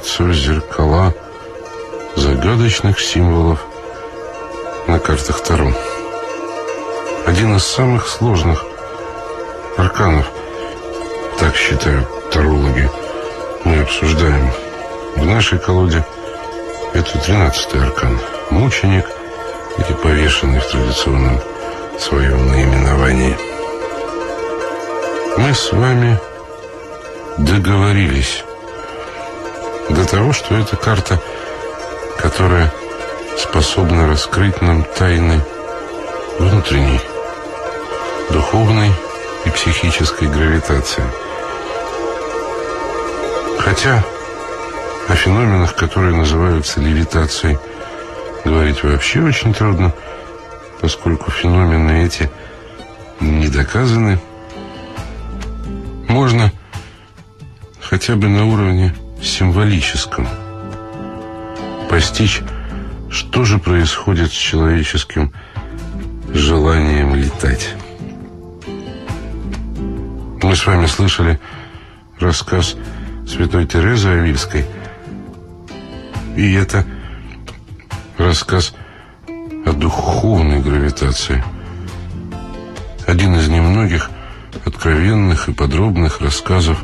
в зеркала загадочных символов на картах Таро. Один из самых сложных арканов, так считают тарологи, мы обсуждаем. В нашей колоде это тринадцатый аркан. Мученик или повешенный в традиционном своем наименовании. Мы с вами договорились до того, что эта карта, которая способна раскрыть нам тайны внутренней, духовной и психической гравитации. Хотя о феноменах, которые называются левитацией, говорить вообще очень трудно, поскольку феномены эти не доказаны. Можно хотя бы на уровне символическом постичь, что же происходит с человеческим желанием летать. Мы с вами слышали рассказ святой Терезы Авильской, и это рассказ о духовной гравитации. Один из немногих откровенных и подробных рассказов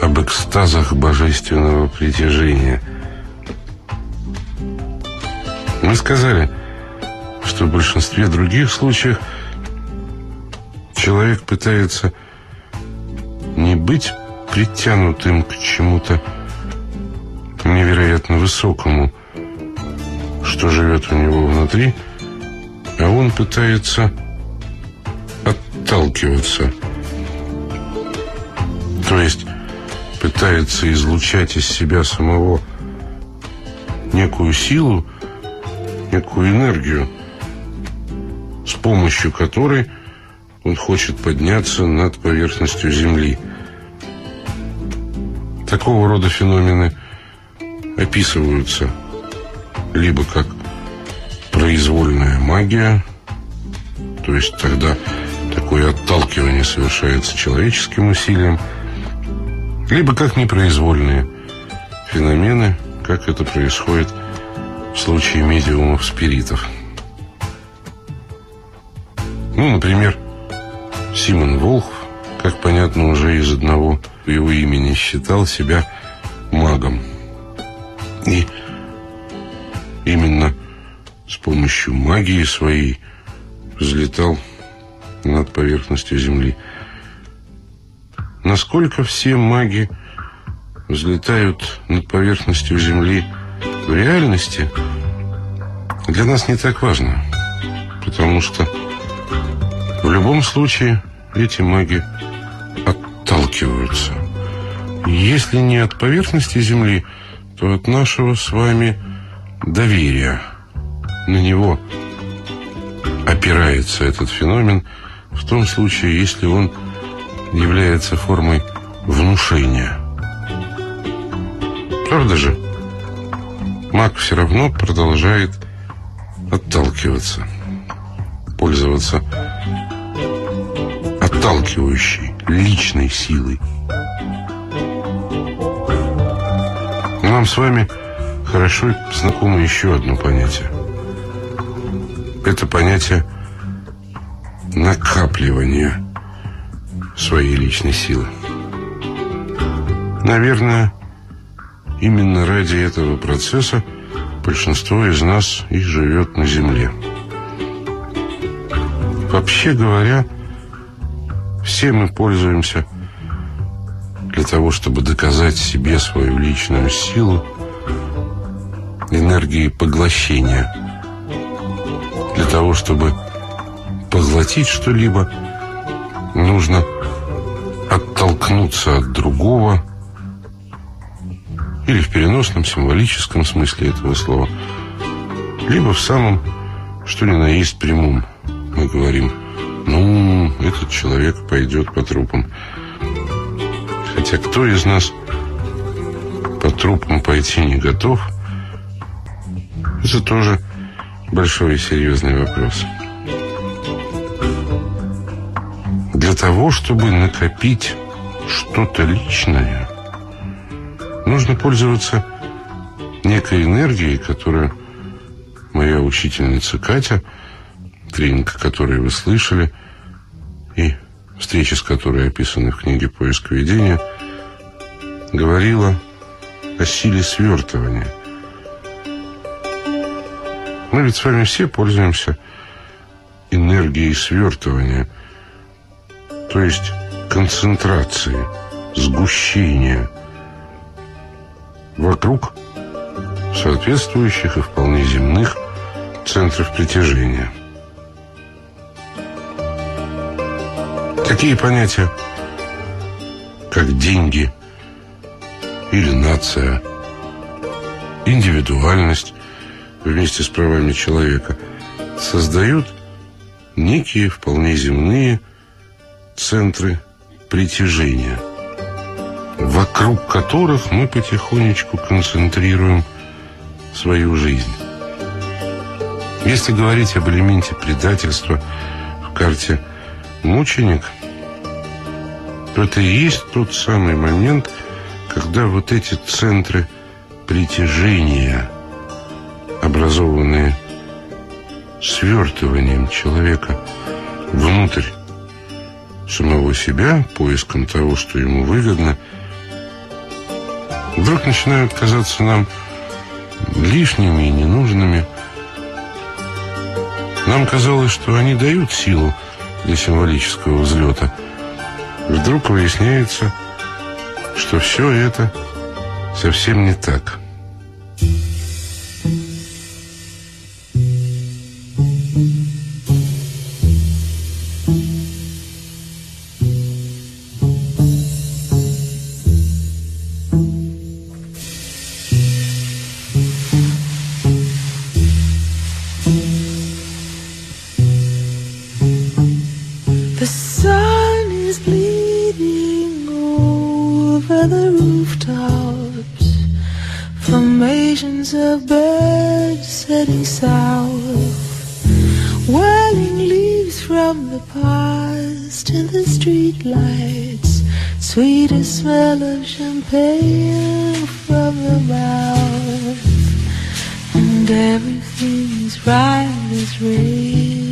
об экстазах божественного притяжения. Мы сказали, что в большинстве других случаев человек пытается не быть притянутым к чему-то невероятно высокому, что живет у него внутри, а он пытается отталкиваться. То есть пытается излучать из себя самого некую силу, некую энергию, с помощью которой он хочет подняться над поверхностью Земли. Такого рода феномены описываются либо как произвольная магия, то есть тогда такое отталкивание совершается человеческим усилием, либо как непроизвольные феномены, как это происходит в случае медиумов спиритов. Ну, например, Симон Волхв, как понятно уже из одного его имени, считал себя магом. И именно с помощью магии своей взлетал над поверхностью Земли. Насколько все маги взлетают над поверхностью Земли в реальности, для нас не так важно. Потому что в любом случае эти маги отталкиваются. Если не от поверхности Земли, то от нашего с вами доверия. На него опирается этот феномен в том случае, если он является формой внушения. Правда же? Маг все равно продолжает отталкиваться, пользоваться отталкивающей личной силой. Нам с вами хорошо знакомо еще одно понятие. Это понятие накапливания своей личной силы. Наверное, именно ради этого процесса большинство из нас и живет на Земле. Вообще говоря, все мы пользуемся для того, чтобы доказать себе свою личную силу энергией поглощения. Для того, чтобы поглотить что-либо, нужно оттолкнуться от другого, или в переносном, символическом смысле этого слова, либо в самом, что ни на есть прямом. Мы говорим, ну, этот человек пойдет по трупам. Хотя кто из нас по трупам пойти не готов, это тоже большой и серьезный вопрос. Для того, чтобы накопить что-то личное, нужно пользоваться некой энергией, которую моя учительница Катя, тренинг которой вы слышали, и встречи с которой описаны в книге «Поиск видения», говорила о силе свертывания. Мы ведь с вами все пользуемся энергией свертывания, то есть концентрации, сгущения вокруг соответствующих и вполне земных центров притяжения. Такие понятия, как деньги или нация, индивидуальность вместе с правами человека, создают некие вполне земные центры притяжения, вокруг которых мы потихонечку концентрируем свою жизнь. Если говорить об элементе предательства в карте «Мученик», то это и есть тот самый момент, когда вот эти центры притяжения, образованные свертыванием человека внутрь самого себя, поиском того, что ему выгодно, вдруг начинают казаться нам лишними и ненужными. Нам казалось, что они дают силу для символического взлета. Вдруг выясняется, что все это совсем не так. Three.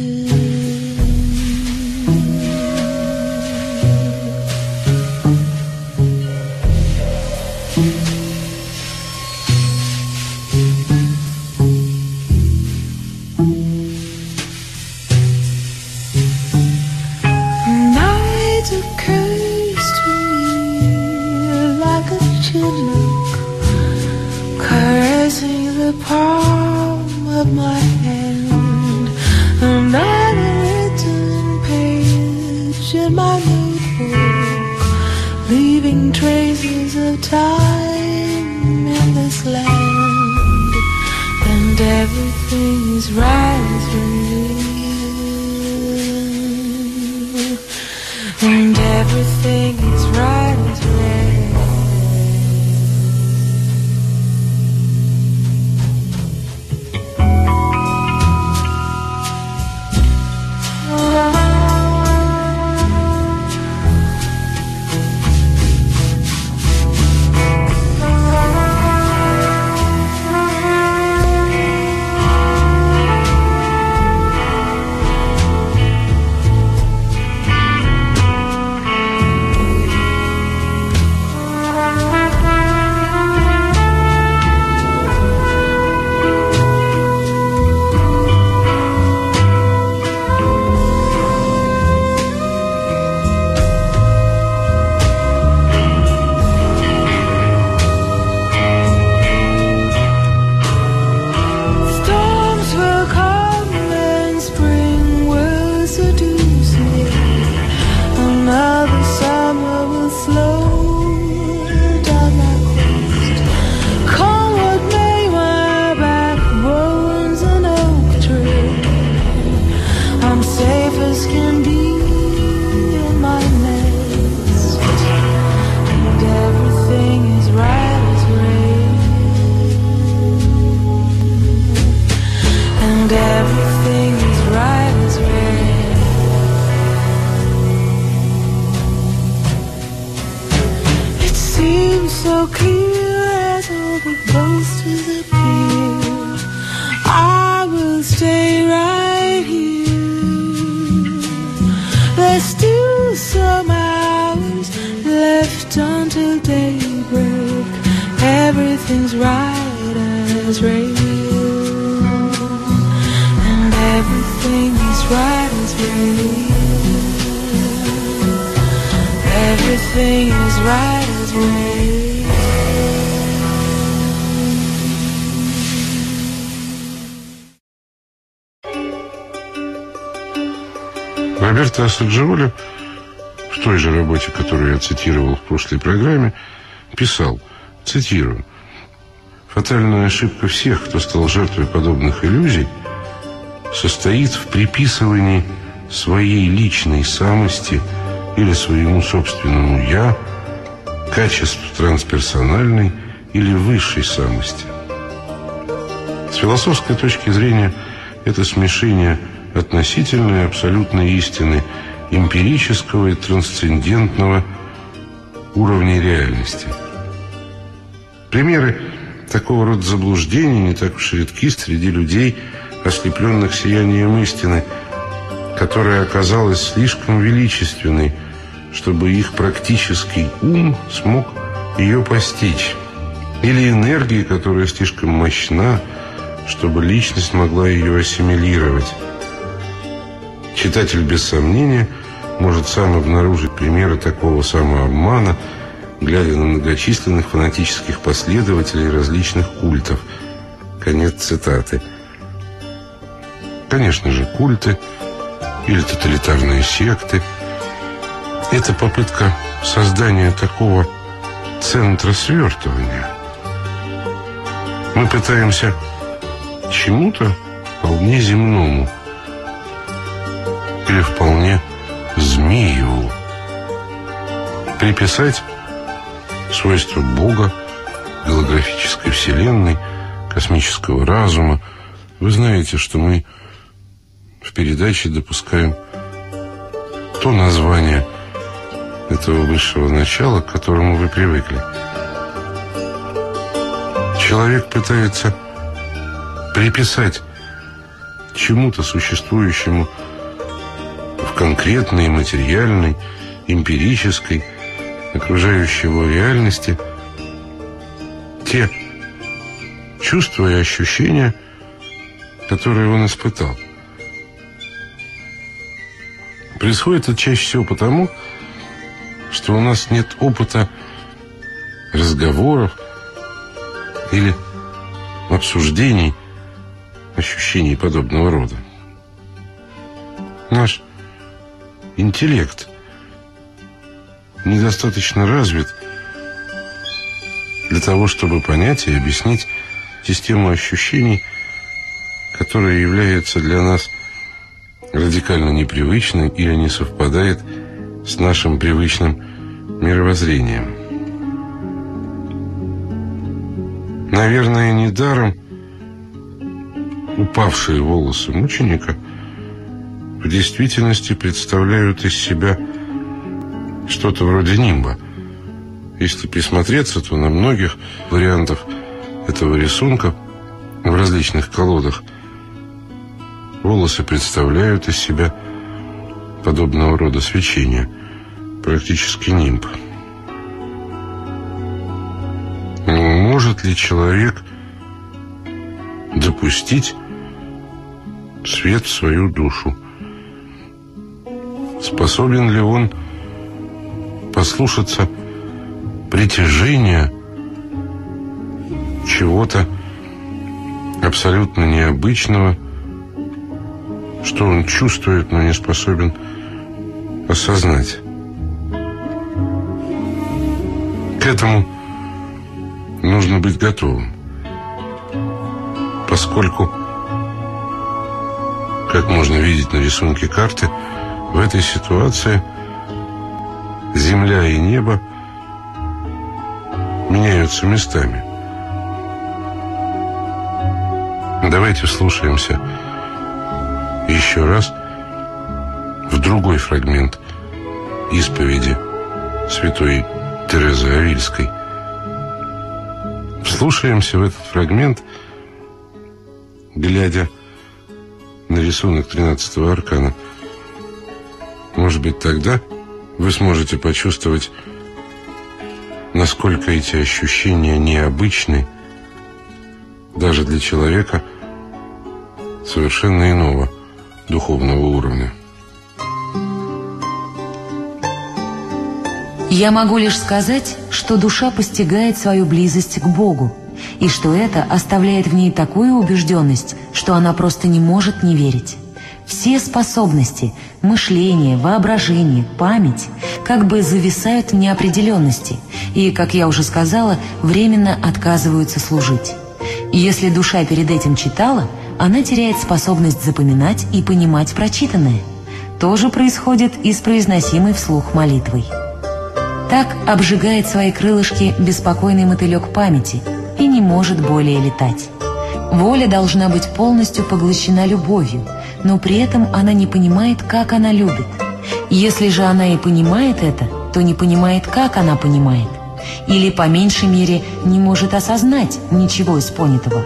Everything right as rain. Everything is right as rain. Роберто Ассаджиоли в той же работе, которую я цитировал в прошлой программе, писал, цитирую, «Фатальная ошибка всех, кто стал жертвой подобных иллюзий, состоит в приписывании своей личной самости или своему собственному «я» качеств трансперсональной или высшей самости. С философской точки зрения это смешение относительной и абсолютной истины эмпирического и трансцендентного уровней реальности. Примеры такого рода заблуждений не так уж редки среди людей, ослепленных сиянием истины, которая оказалась слишком величественной, чтобы их практический ум смог ее постичь. Или энергии, которая слишком мощна, чтобы личность могла ее ассимилировать. Читатель без сомнения может сам обнаружить примеры такого самообмана, глядя на многочисленных фанатических последователей различных культов. Конец цитаты. Конечно же, культы или тоталитарные секты – это попытка создания такого центра свертывания. Мы пытаемся чему-то вполне земному или вполне змееву приписать свойства Бога, голографической вселенной, космического разума. Вы знаете, что мы в передаче допускаем то название этого высшего начала, к которому вы привыкли. Человек пытается приписать чему-то существующему в конкретной, материальной, эмпирической, окружающей его реальности те чувства и ощущения, которые он испытал. Происходит это чаще всего потому, что у нас нет опыта разговоров или обсуждений ощущений подобного рода. Наш интеллект недостаточно развит для того, чтобы понять и объяснить систему ощущений, которая является для нас радикально непривычной или не совпадает с нашим привычным мировоззрением. Наверное, недаром упавшие волосы мученика в действительности представляют из себя что-то вроде нимба. Если присмотреться, то на многих вариантах этого рисунка в различных колодах волосы представляют из себя подобного рода свечение, практически нимб. Может ли человек допустить свет в свою душу? Способен ли он послушаться притяжения чего-то абсолютно необычного, что он чувствует, но не способен осознать. К этому нужно быть готовым, поскольку, как можно видеть на рисунке карты, в этой ситуации земля и небо меняются местами. Давайте еще раз. В другой фрагмент исповеди святой Терезы Авильской. Вслушаемся в этот фрагмент, глядя на рисунок 13-го аркана. Может быть, тогда вы сможете почувствовать, насколько эти ощущения необычны даже для человека совершенно иного духовного уровня. Я могу лишь сказать, что душа постигает свою близость к Богу, и что это оставляет в ней такую убежденность, что она просто не может не верить. Все способности, мышление, воображение, память как бы зависают в неопределенности и, как я уже сказала, временно отказываются служить. Если душа перед этим читала, она теряет способность запоминать и понимать прочитанное. То же происходит и с произносимой вслух молитвой. Так обжигает свои крылышки беспокойный мотылек памяти и не может более летать. Воля должна быть полностью поглощена любовью, но при этом она не понимает, как она любит. Если же она и понимает это, то не понимает, как она понимает. Или, по меньшей мере, не может осознать ничего из понятого.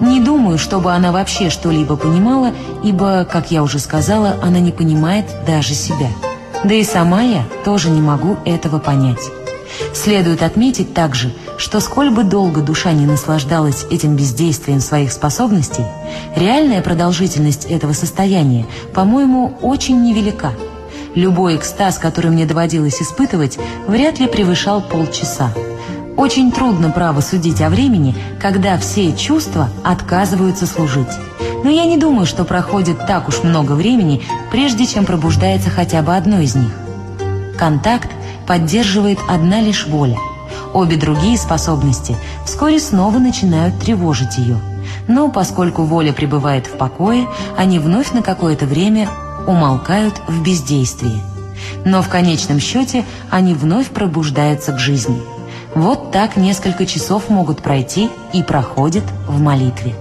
Не думаю, чтобы она вообще что-либо понимала, ибо, как я уже сказала, она не понимает даже себя. Да и сама я тоже не могу этого понять. Следует отметить также, что сколь бы долго душа не наслаждалась этим бездействием своих способностей, реальная продолжительность этого состояния, по-моему, очень невелика. Любой экстаз, который мне доводилось испытывать, вряд ли превышал полчаса. Очень трудно право судить о времени, когда все чувства отказываются служить. Но я не думаю, что проходит так уж много времени, прежде чем пробуждается хотя бы одно из них. Контакт поддерживает одна лишь воля. Обе другие способности вскоре снова начинают тревожить ее. Но поскольку воля пребывает в покое, они вновь на какое-то время умолкают в бездействии. Но в конечном счете они вновь пробуждаются к жизни – вот так несколько часов могут пройти и проходят в молитве.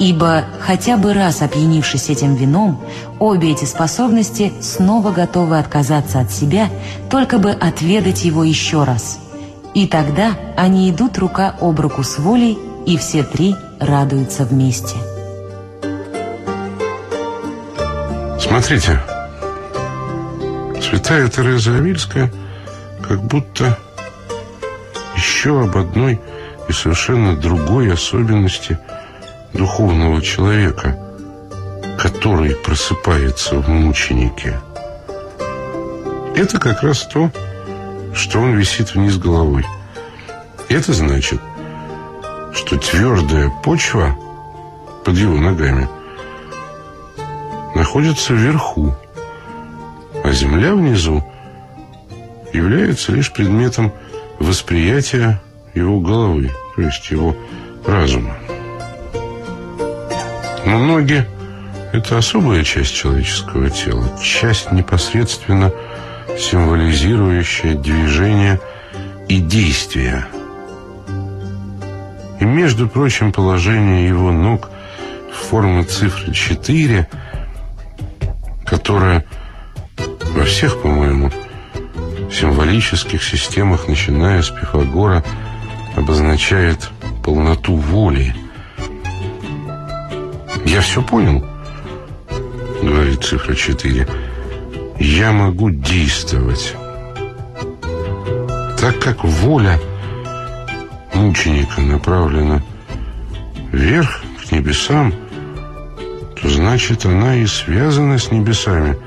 Ибо, хотя бы раз опьянившись этим вином, обе эти способности снова готовы отказаться от себя, только бы отведать его еще раз. И тогда они идут рука об руку с волей, и все три радуются вместе. Смотрите, святая Тереза Авильская как будто еще об одной и совершенно другой особенности духовного человека, который просыпается в мученике. Это как раз то, что он висит вниз головой. Это значит, что твердая почва под его ногами находится вверху, а земля внизу является лишь предметом восприятия его головы, то есть его разума. Но ноги – это особая часть человеческого тела, часть непосредственно символизирующая движение и действие. И, между прочим, положение его ног в форме цифры 4, которая во всех, по-моему, символических системах, начиная с Пифагора, обозначает полноту воли. «Я все понял», — говорит цифра 4. «Я могу действовать». Так как воля мученика направлена вверх, к небесам, то значит она и связана с небесами –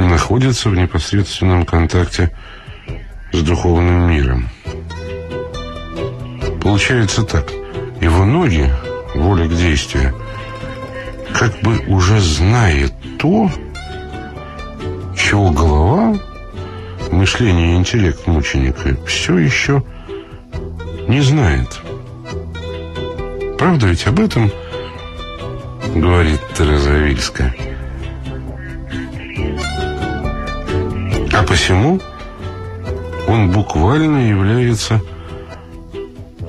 находится в непосредственном контакте с духовным миром. Получается так. Его ноги, воля к действию, как бы уже знает то, чего голова, мышление и интеллект мученика все еще не знает. Правда ведь об этом говорит Тереза А посему он буквально является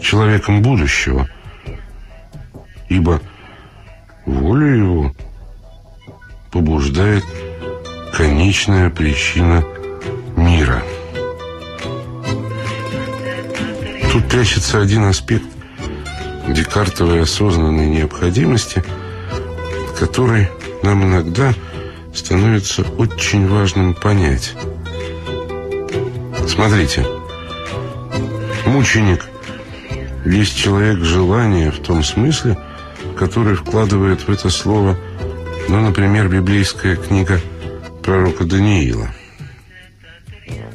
человеком будущего, ибо волю его побуждает конечная причина мира. Тут прячется один аспект декартовой осознанной необходимости, который нам иногда становится очень важным понять. Смотрите, мученик есть человек желания в том смысле, который вкладывает в это слово, ну, например, библейская книга пророка Даниила.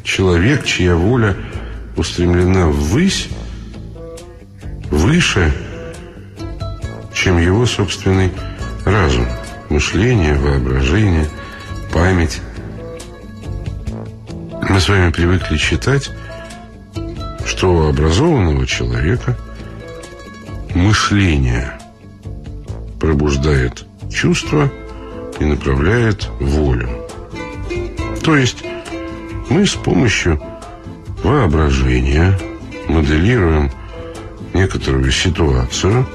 Человек, чья воля устремлена ввысь, выше, чем его собственный разум, мышление, воображение, память. Мы с вами привыкли считать, что у образованного человека мышление пробуждает чувства и направляет волю. То есть мы с помощью воображения моделируем некоторую ситуацию.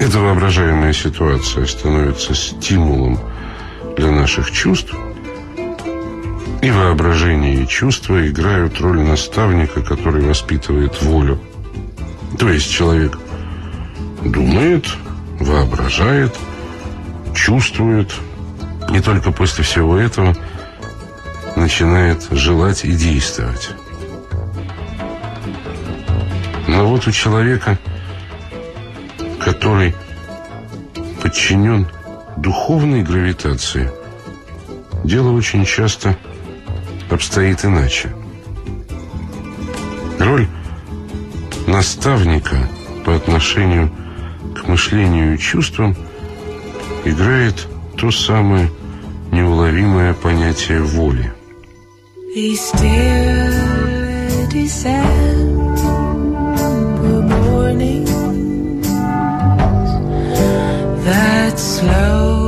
Эта воображаемая ситуация становится стимулом для наших чувств. И воображение, и чувства играют роль наставника, который воспитывает волю. То есть человек думает, воображает, чувствует, и только после всего этого начинает желать и действовать. Но вот у человека, который подчинен духовной гравитации, дело очень часто обстоит иначе. Роль наставника по отношению к мышлению и чувствам играет то самое неуловимое понятие воли. That slowly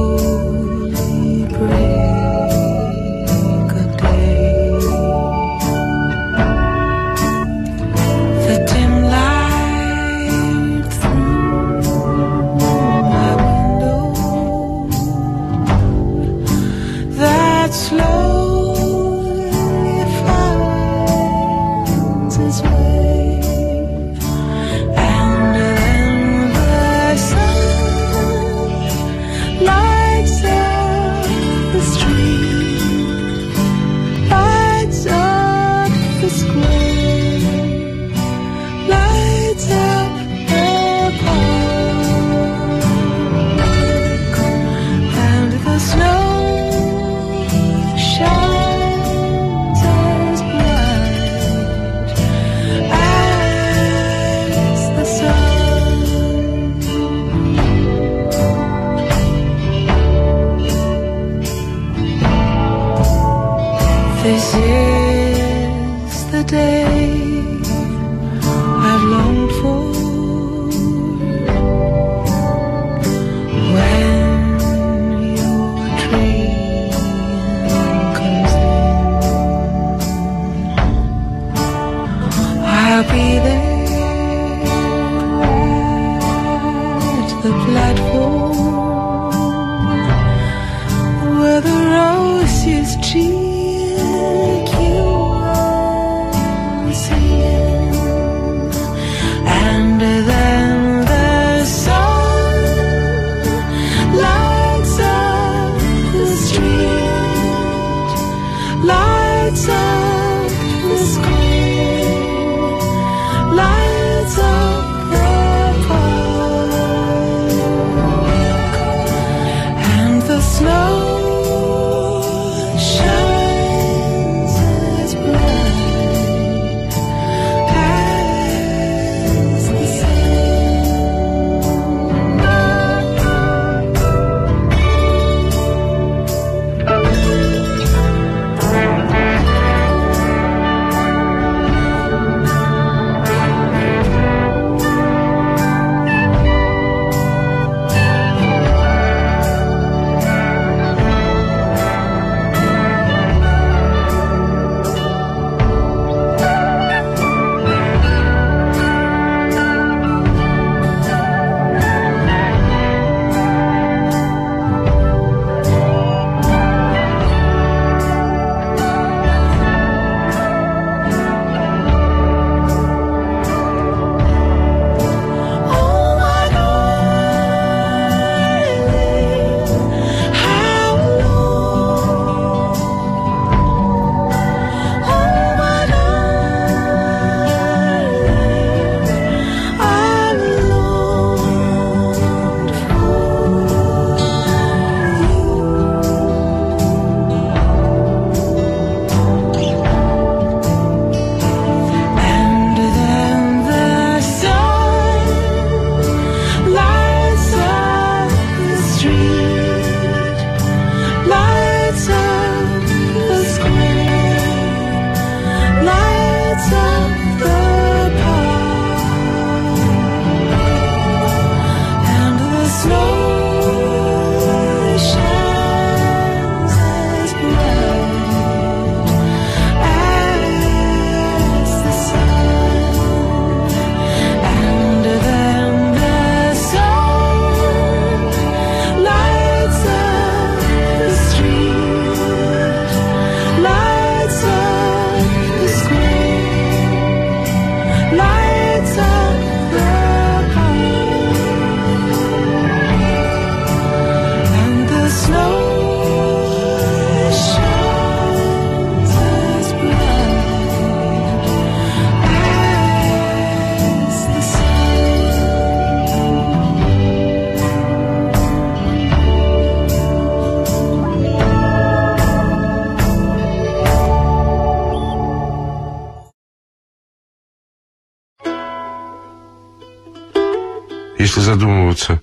Если задумываться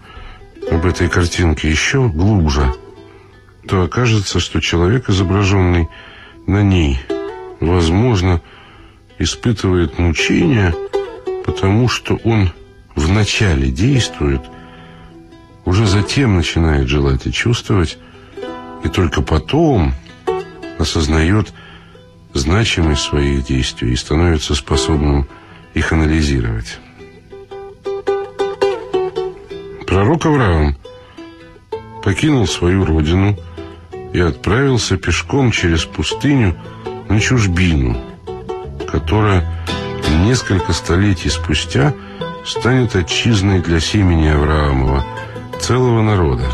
об этой картинке еще глубже, то окажется, что человек, изображенный на ней, возможно, испытывает мучения, потому что он вначале действует, уже затем начинает желать и чувствовать, и только потом осознает значимость своих действий и становится способным их анализировать. Пророк Авраам покинул свою родину и отправился пешком через пустыню на чужбину, которая несколько столетий спустя станет отчизной для семени Авраамова, целого народа.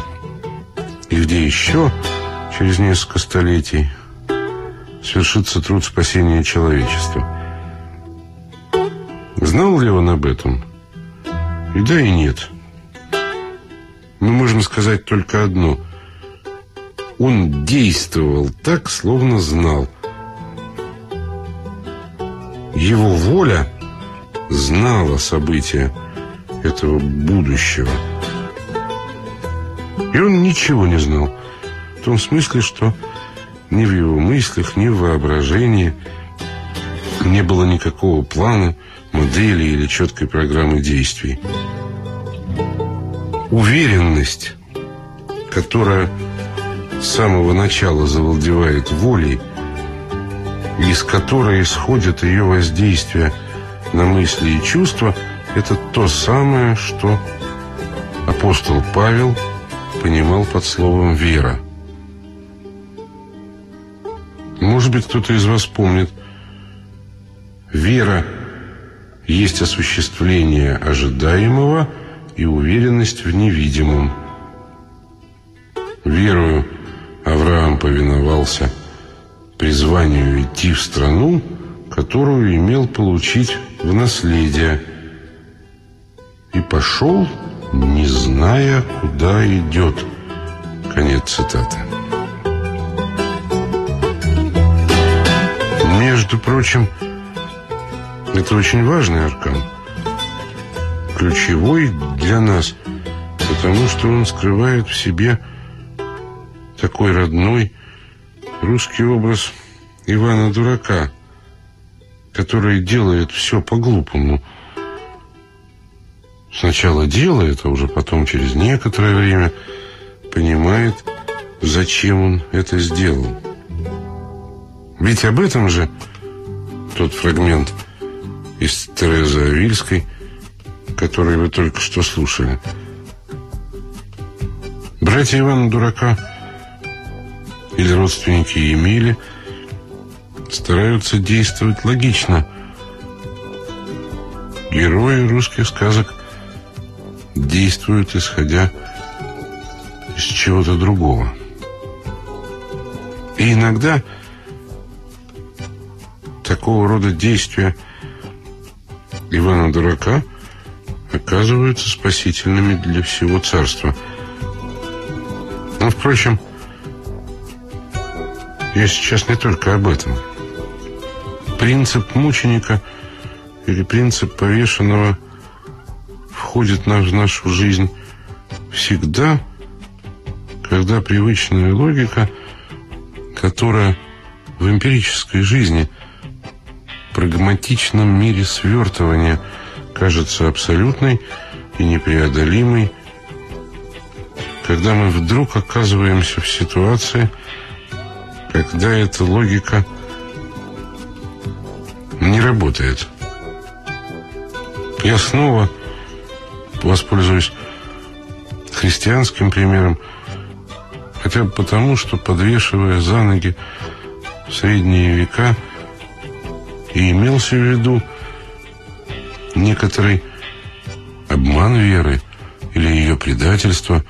И где еще, через несколько столетий, свершится труд спасения человечества. Знал ли он об этом? И да, и нет. Мы можем сказать только одно. Он действовал так, словно знал. Его воля знала события этого будущего. И он ничего не знал. В том смысле, что ни в его мыслях, ни в воображении не было никакого плана, модели или четкой программы действий. Уверенность, которая с самого начала завладевает волей, из которой исходит ее воздействие на мысли и чувства, это то самое, что апостол Павел понимал под словом «вера». Может быть, кто-то из вас помнит. Вера есть осуществление ожидаемого и уверенность в невидимом. Верую, Авраам повиновался призванию идти в страну, которую имел получить в наследие, и пошел, не зная, куда идет. Конец цитаты. Между прочим, это очень важный аркан. Ключевой для нас, потому что он скрывает в себе такой родной русский образ Ивана Дурака, который делает все по-глупому. Сначала делает, а уже потом, через некоторое время, понимает, зачем он это сделал. Ведь об этом же тот фрагмент из Терезы Авильской, который вы только что слушали. Братья Ивана Дурака или родственники Емели стараются действовать логично. Герои русских сказок действуют, исходя из чего-то другого. И иногда такого рода действия Ивана Дурака оказываются спасительными для всего царства. Но, впрочем, я сейчас не только об этом. Принцип мученика или принцип повешенного входит в нашу жизнь всегда, когда привычная логика, которая в эмпирической жизни, прагматичном мире свертывания кажется абсолютной и непреодолимой, когда мы вдруг оказываемся в ситуации, когда эта логика не работает. Я снова воспользуюсь христианским примером, хотя бы потому, что подвешивая за ноги средние века и имелся в виду некоторый обман веры или ее предательство,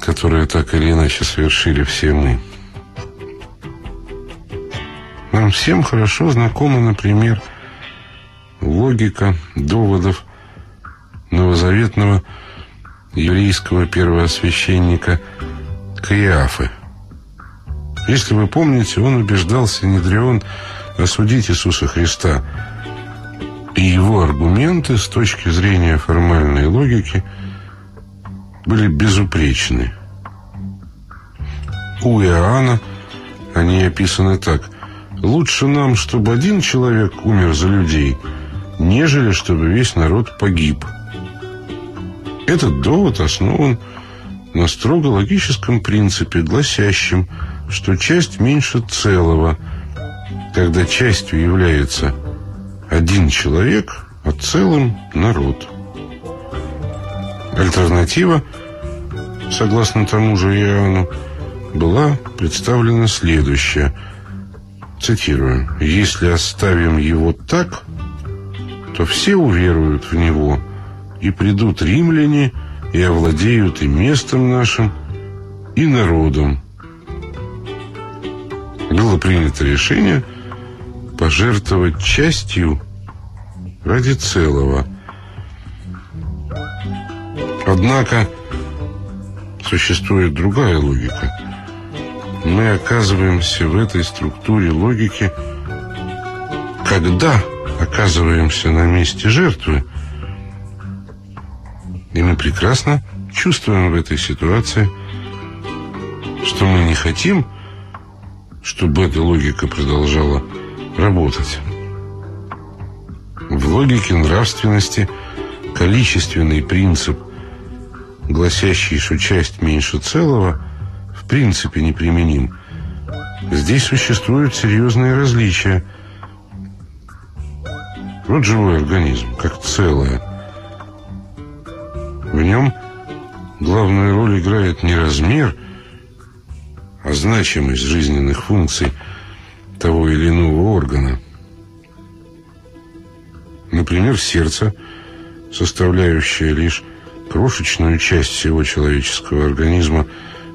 которое так или иначе совершили все мы. Нам всем хорошо знакома, например, логика доводов новозаветного еврейского первосвященника Каиафы. Если вы помните, он убеждался Недрион осудить Иисуса Христа. И его аргументы с точки зрения формальной логики были безупречны. У Иоанна они описаны так. «Лучше нам, чтобы один человек умер за людей, нежели чтобы весь народ погиб». Этот довод основан на строго логическом принципе, гласящем, что часть меньше целого, когда частью является один человек, а целым народ. Альтернатива, согласно тому же Иоанну, была представлена следующая. Цитирую. «Если оставим его так, то все уверуют в него, и придут римляне, и овладеют и местом нашим, и народом». Было принято решение пожертвовать частью ради целого. Однако существует другая логика – мы оказываемся в этой структуре логики, когда оказываемся на месте жертвы. И мы прекрасно чувствуем в этой ситуации, что мы не хотим, чтобы эта логика продолжала работать. В логике нравственности количественный принцип, гласящий, что часть меньше целого – в принципе неприменим. Здесь существуют серьезные различия. Вот живой организм, как целое. В нем главную роль играет не размер, а значимость жизненных функций того или иного органа. Например, сердце, составляющее лишь крошечную часть всего человеческого организма,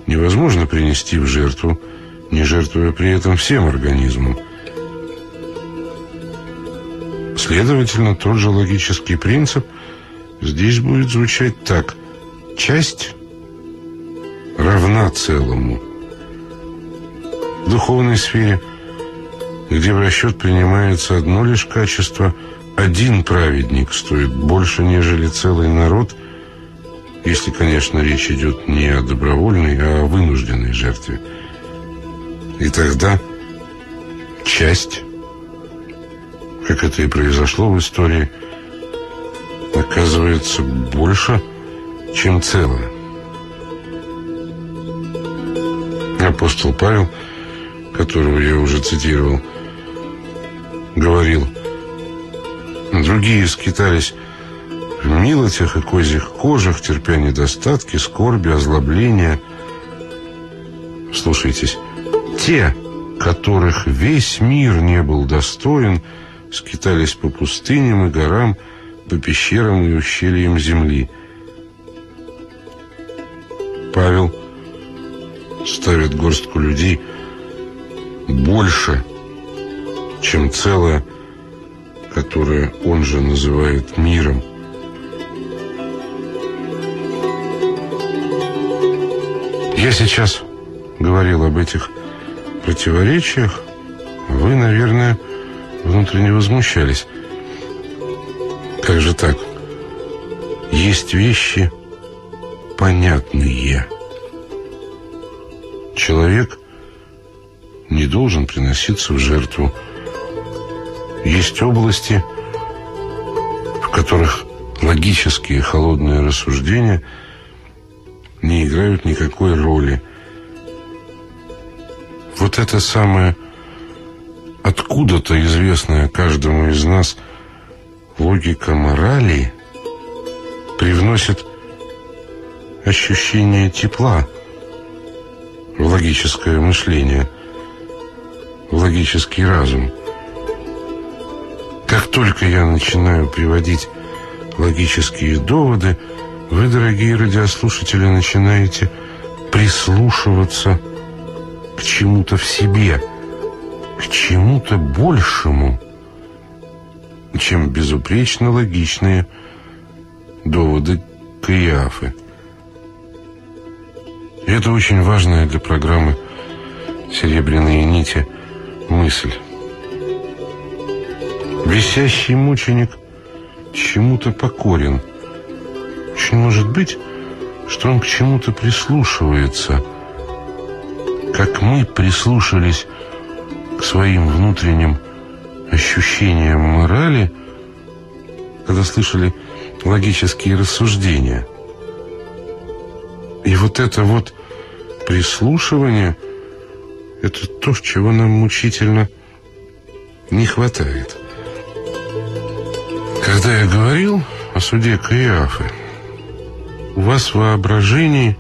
невозможно принести в жертву, не жертвуя при этом всем организмом. Следовательно, тот же логический принцип здесь будет звучать так. Часть равна целому. В духовной сфере, где в расчет принимается одно лишь качество, один праведник стоит больше, нежели целый народ – если, конечно, речь идет не о добровольной, а о вынужденной жертве. И тогда часть, как это и произошло в истории, оказывается больше, чем целое. Апостол Павел, которого я уже цитировал, говорил, другие скитались в милотях и козьих кожах, терпя недостатки, скорби, озлобления. Слушайтесь, те, которых весь мир не был достоин, скитались по пустыням и горам, по пещерам и ущельям земли. Павел ставит горстку людей больше, чем целое, которое он же называет миром. Я сейчас говорил об этих противоречиях. Вы, наверное, внутренне возмущались. Как же так? Есть вещи понятные. Человек не должен приноситься в жертву. Есть области, в которых логические холодные рассуждения – не играют никакой роли. Вот это самое откуда-то известная каждому из нас логика морали привносит ощущение тепла в логическое мышление, в логический разум. Как только я начинаю приводить логические доводы, вы, дорогие радиослушатели, начинаете прислушиваться к чему-то в себе, к чему-то большему, чем безупречно логичные доводы Каиафы. И это очень важная для программы «Серебряные нити» мысль. Висящий мученик чему-то покорен – очень может быть, что он к чему-то прислушивается, как мы прислушались к своим внутренним ощущениям морали, когда слышали логические рассуждения. И вот это вот прислушивание – это то, чего нам мучительно не хватает. Когда я говорил о суде Каиафы, у вас воображении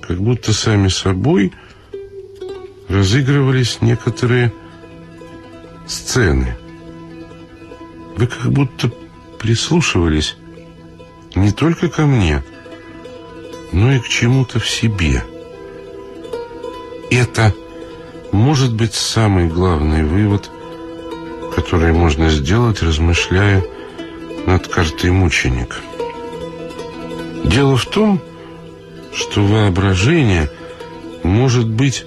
как будто сами собой разыгрывались некоторые сцены. Вы как будто прислушивались не только ко мне, но и к чему-то в себе. Это может быть самый главный вывод, который можно сделать, размышляя над картой мученика. Дело в том, что воображение может быть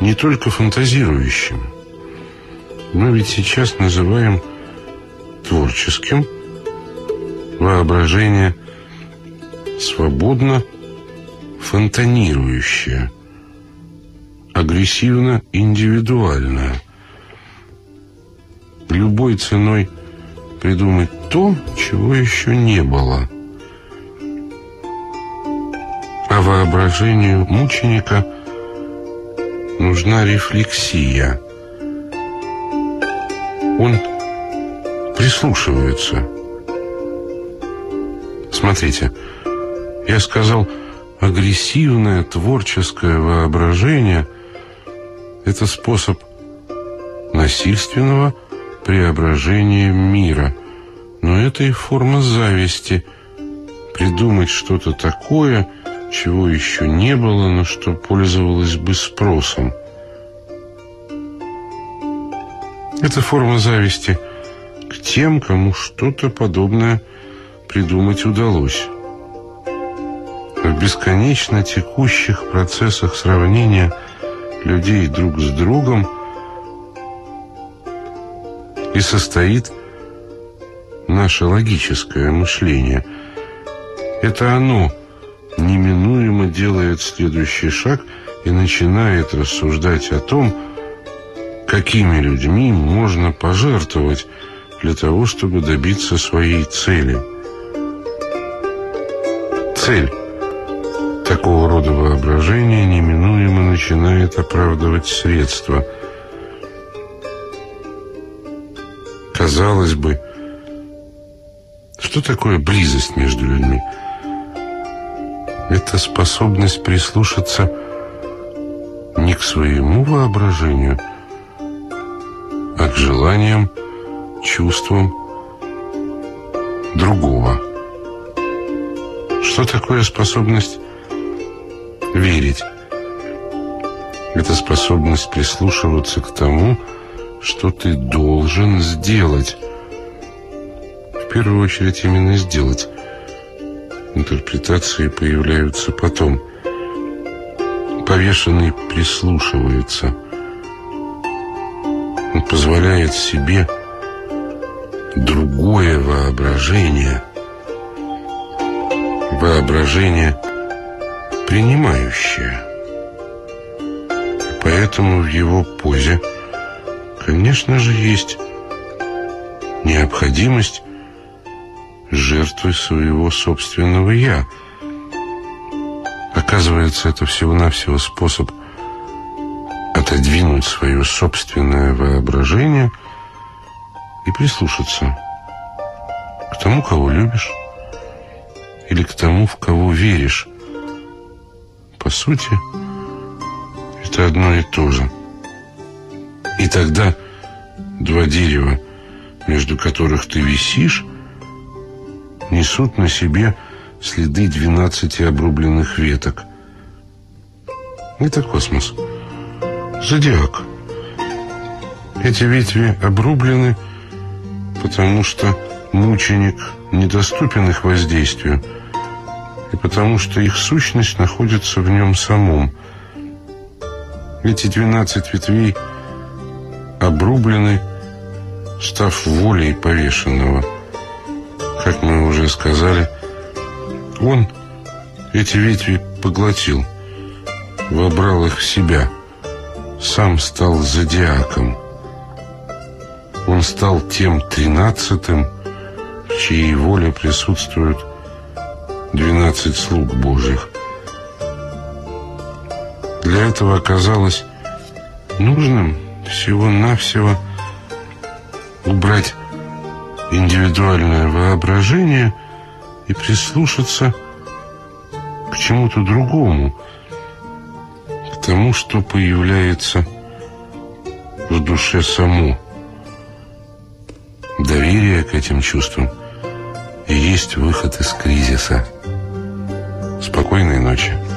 не только фантазирующим. Мы ведь сейчас называем творческим воображение свободно фонтанирующее, агрессивно-индивидуальное. Любой ценой придумать то, чего еще не было. А воображению мученика нужна рефлексия. Он прислушивается. Смотрите, я сказал, агрессивное творческое воображение – это способ насильственного преображения мира. Но это и форма зависти – придумать что-то такое, чего еще не было, но что пользовалось бы спросом. Это форма зависти к тем, кому что-то подобное придумать удалось. В бесконечно текущих процессах сравнения людей друг с другом и состоит наше логическое мышление. Это оно неминуемо делает следующий шаг и начинает рассуждать о том, какими людьми можно пожертвовать для того, чтобы добиться своей цели. Цель такого рода воображения неминуемо начинает оправдывать средства. Казалось бы, что такое близость между людьми? Это способность прислушаться не к своему воображению, а к желаниям, чувствам другого. Что такое способность верить? Это способность прислушиваться к тому, что ты должен сделать. В первую очередь именно сделать. Интерпретации появляются потом. Повешенный прислушивается. Он позволяет себе другое воображение. Воображение принимающее. И поэтому в его позе, конечно же, есть необходимость жертвой своего собственного «я». Оказывается, это всего-навсего способ отодвинуть свое собственное воображение и прислушаться к тому, кого любишь, или к тому, в кого веришь. По сути, это одно и то же. И тогда два дерева, между которых ты висишь, несут на себе следы двенадцати обрубленных веток. Это космос. Зодиак. Эти ветви обрублены, потому что мученик недоступен их воздействию, и потому что их сущность находится в нем самом. Эти двенадцать ветвей обрублены, став волей повешенного – как мы уже сказали, он эти ветви поглотил, вобрал их в себя, сам стал зодиаком. Он стал тем тринадцатым, в чьей воле присутствуют двенадцать слуг Божьих. Для этого оказалось нужным всего-навсего убрать индивидуальное воображение и прислушаться к чему-то другому, к тому, что появляется в душе само. Доверие к этим чувствам и есть выход из кризиса. Спокойной ночи.